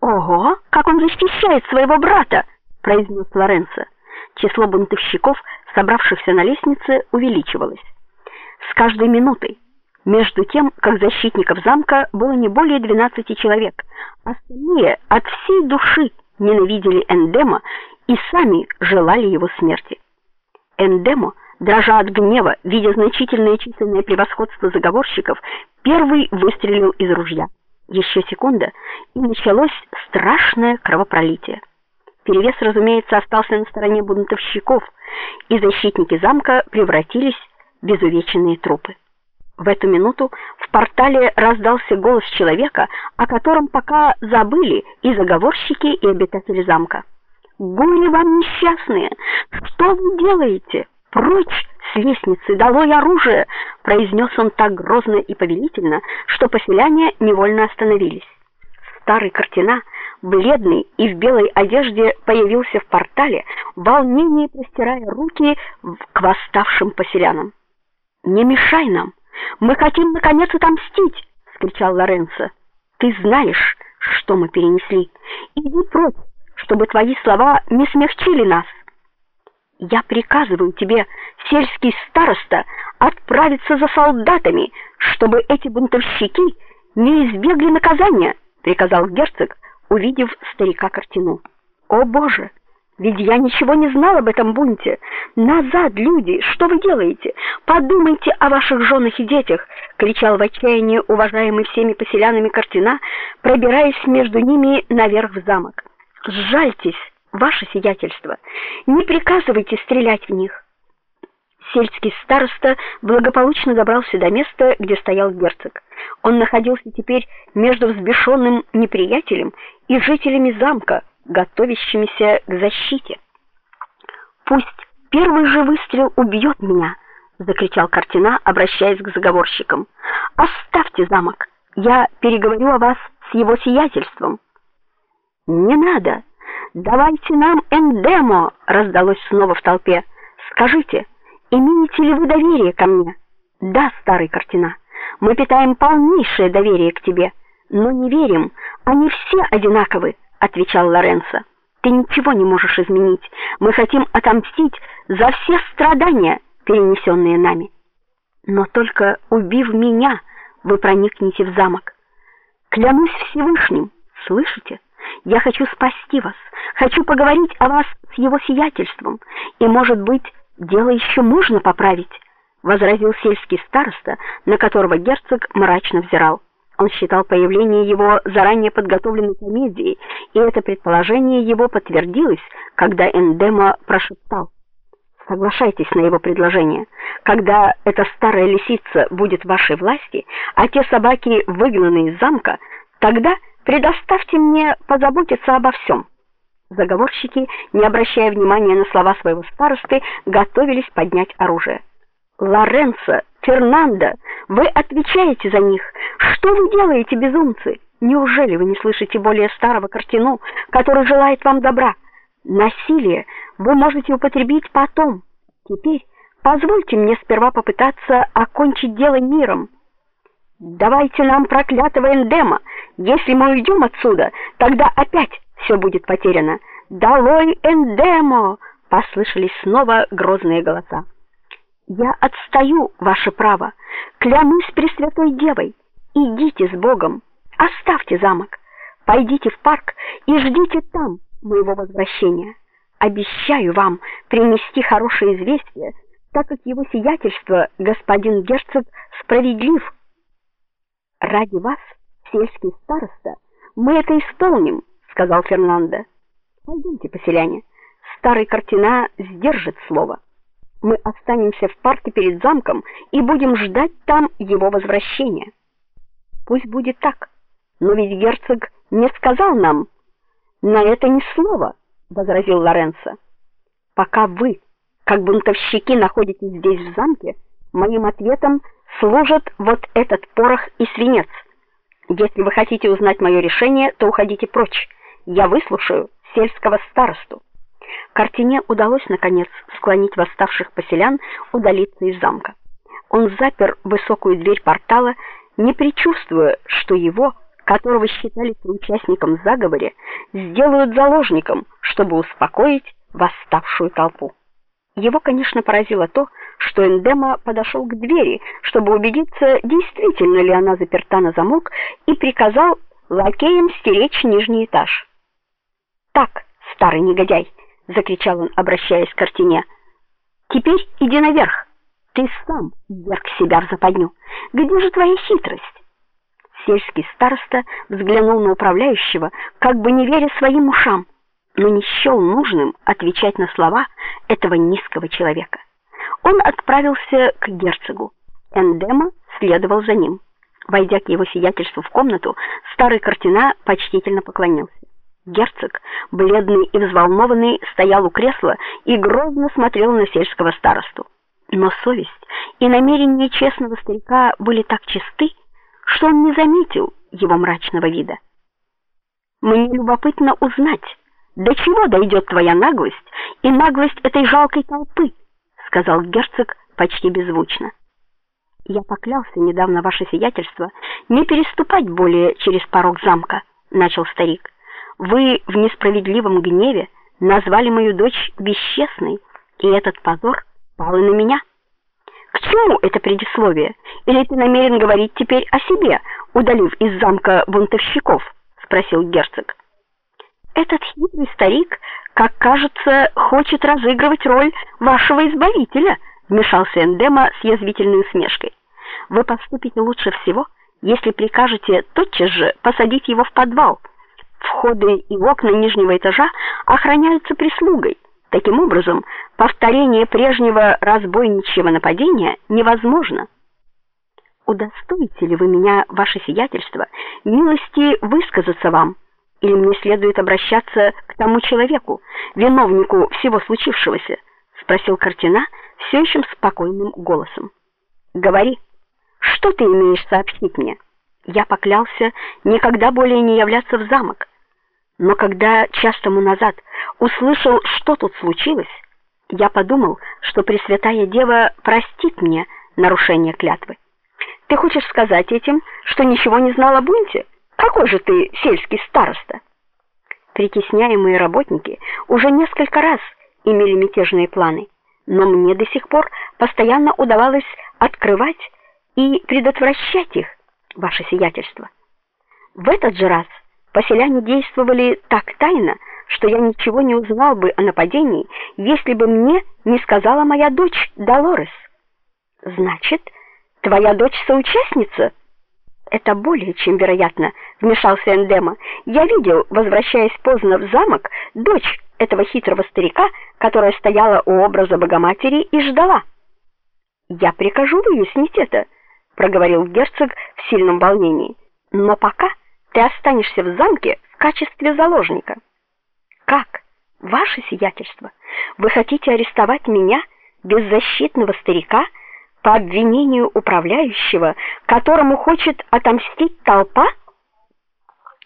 Ого, как он защищает своего брата, произнес Лоренцо. Число бунтовщиков, собравшихся на лестнице, увеличивалось. С каждой минутой между тем, как защитников замка было не более 12 человек, остальные от всей души ненавидели Эндема и сами желали его смерти. Эндемо, дрожа от гнева, видя значительное численное превосходство заговорщиков, первый выстрелил из ружья. Еще секунда, и началось страшное кровопролитие. Перевес, разумеется, остался на стороне бунтовщиков, и защитники замка превратились в изувеченные трупы. В эту минуту в портале раздался голос человека, о котором пока забыли и заговорщики, и обитатели замка. Горе вам несчастные! Что вы делаете? Прочь с лестницы, долой оружие, произнес он так грозно и повелительно, что поселяне невольно остановились. Старый Картина, бледный и в белой одежде, появился в портале, в волнении простирая руки к восставшим поселянам. "Не мешай нам, мы хотим наконец отомстить", вскричал Лоренцо. "Ты знаешь, что мы перенесли. Иди прочь чтобы твои слова не смягчили нас. Я приказываю тебе, сельский староста, отправиться за солдатами, чтобы эти бунтовщики не избегли наказания, приказал герцог, увидев старика картину. О, боже, ведь я ничего не знал об этом бунте. Назад, люди, что вы делаете? Подумайте о ваших женах и детях, кричал в отчаянии уважаемый всеми поселянами Картина, пробираясь между ними наверх в замок. Сжальтесь, ваше сиятельство, не приказывайте стрелять в них. Сельский староста благополучно добрался до места, где стоял герцог. Он находился теперь между взбешенным неприятелем и жителями замка, готовящимися к защите. Пусть первый же выстрел убьет меня, закричал Картина, обращаясь к заговорщикам. Оставьте замок. Я переговорю о вас с его сиятельством. Не надо. Давайте нам эндемо, раздалось снова в толпе. Скажите, имеете ли вы доверие ко мне? Да, старый картина. Мы питаем полнейшее доверие к тебе, но не верим, они все одинаковы, отвечал Лоренцо. Ты ничего не можешь изменить. Мы хотим отомстить за все страдания, перенесенные нами. Но только убив меня, вы проникнете в замок. Клянусь Всевышним, слышите? Я хочу спасти вас, хочу поговорить о вас с его сиятельством, и, может быть, дело еще можно поправить, возразил сельский староста, на которого герцог мрачно взирал. Он считал появление его заранее подготовленной комедией, и это предположение его подтвердилось, когда Эндема прошептал: Соглашайтесь на его предложение. Когда эта старая лисица будет в вашей власти, а те собаки выгнаны из замка, тогда Предоставьте мне позаботиться обо всем». Заговорщики, не обращая внимания на слова своего старосты, готовились поднять оружие. Лоренцо, Фернандо, вы отвечаете за них. Что вы делаете, безумцы? Неужели вы не слышите более старого картину, который желает вам добра? Насилие вы можете употребить потом. Теперь позвольте мне сперва попытаться окончить дело миром. Давайте нам проклятого эндема. Если мы уйдем отсюда, тогда опять все будет потеряно. Долой эндемо, послышались снова грозные голоса. Я отстаю ваше право. Клянусь Пресвятой Девой. Идите с Богом. Оставьте замок. Пойдите в парк и ждите там моего возвращения. Обещаю вам принести хорошее известие, так как его сиятельство господин герцог справедлив Ради вас, сельский староста, мы это исполним, сказал Фернандо. Пойдемте, поселяне. Старый картина сдержит слово. Мы останемся в парке перед замком и будем ждать там его возвращения. Пусть будет так. Но ведь герцог не сказал нам на это ни слова, возразил Лоренцо. Пока вы, как бунтовщики, находитесь здесь в замке, моим ответом служат вот этот порох и свинец. Если вы хотите узнать мое решение, то уходите прочь. Я выслушаю сельского старосту. Картине удалось наконец склонить восставших поселян удалиться из замка. Он запер высокую дверь портала, не предчувствуя, что его которого считали соучастником в заговоре, сделают заложником, чтобы успокоить восставшую толпу. Его, конечно, поразило то, что Эндема подошел к двери, чтобы убедиться, действительно ли она заперта на замок, и приказал лакеям стеречь нижний этаж. "Так, старый негодяй", закричал он, обращаясь к Картине. "Теперь иди наверх. Ты сам вверг себя в западню. Где же твоя хитрость?" Сельский староста взглянул на управляющего, как бы не веря своим ушам, но не счел нужным отвечать на слова этого низкого человека. Он отправился к герцогу. Эндема следовал за ним. Войдя к его сиятельству в комнату, старый картина почтительно поклонился. Герцог, бледный и взволнованный, стоял у кресла и грозно смотрел на сельского старосту. Но совесть и намерения честного старика были так чисты, что он не заметил его мрачного вида. Мне любопытно узнать, до чего дойдет твоя наглость и наглость этой жалкой толпы, сказал герцог почти беззвучно. Я поклялся недавно ваше сиятельство не переступать более через порог замка, начал старик. Вы в несправедливом гневе назвали мою дочь бесчестной, и этот позор пал и на меня. К чему это предисловие? Или ты намерен говорить теперь о себе, удалив из замка бунтовщиков? спросил герцог. Этот хитрый старик, как кажется, хочет разыгрывать роль вашего избавителя, вмешался Эндема с язвительной усмешкой. Вы поступите лучше всего, если прикажете тотчас же посадить его в подвал. Входы и окна нижнего этажа охраняются прислугой. Таким образом, повторение прежнего разбойничьего нападения невозможно. Удостоите ли вы меня, ваше сиятельство, милости высказаться вам, или мне следует обращаться к тому человеку, виновнику всего случившегося, спросил Картина все еще спокойным голосом. Говори, что ты имеешь сообщить мне? Я поклялся никогда более не являться в замок. Но когда час тому назад услышал, что тут случилось, я подумал, что Пресвятая Дева простит мне нарушение клятвы. Ты хочешь сказать этим, что ничего не знал о бунте? Какой же ты сельский староста? Притесняемые работники уже несколько раз имели мятежные планы, но мне до сих пор постоянно удавалось открывать и предотвращать их, ваше сиятельство. В этот же раз Поселяне действовали так тайно, что я ничего не узнал бы о нападении, если бы мне не сказала моя дочь Долорес. Значит, твоя дочь соучастница? Это более чем вероятно, вмешался Эндема. Я видел, возвращаясь поздно в замок, дочь этого хитрого старика, которая стояла у образа Богоматери и ждала. Я прикажу выяснить это, проговорил герцог в сильном волнении. Но пока ты останешься в замке в качестве заложника. Как? Ваше сиятельство, вы хотите арестовать меня, беззащитного старика, по обвинению управляющего, которому хочет отомстить толпа?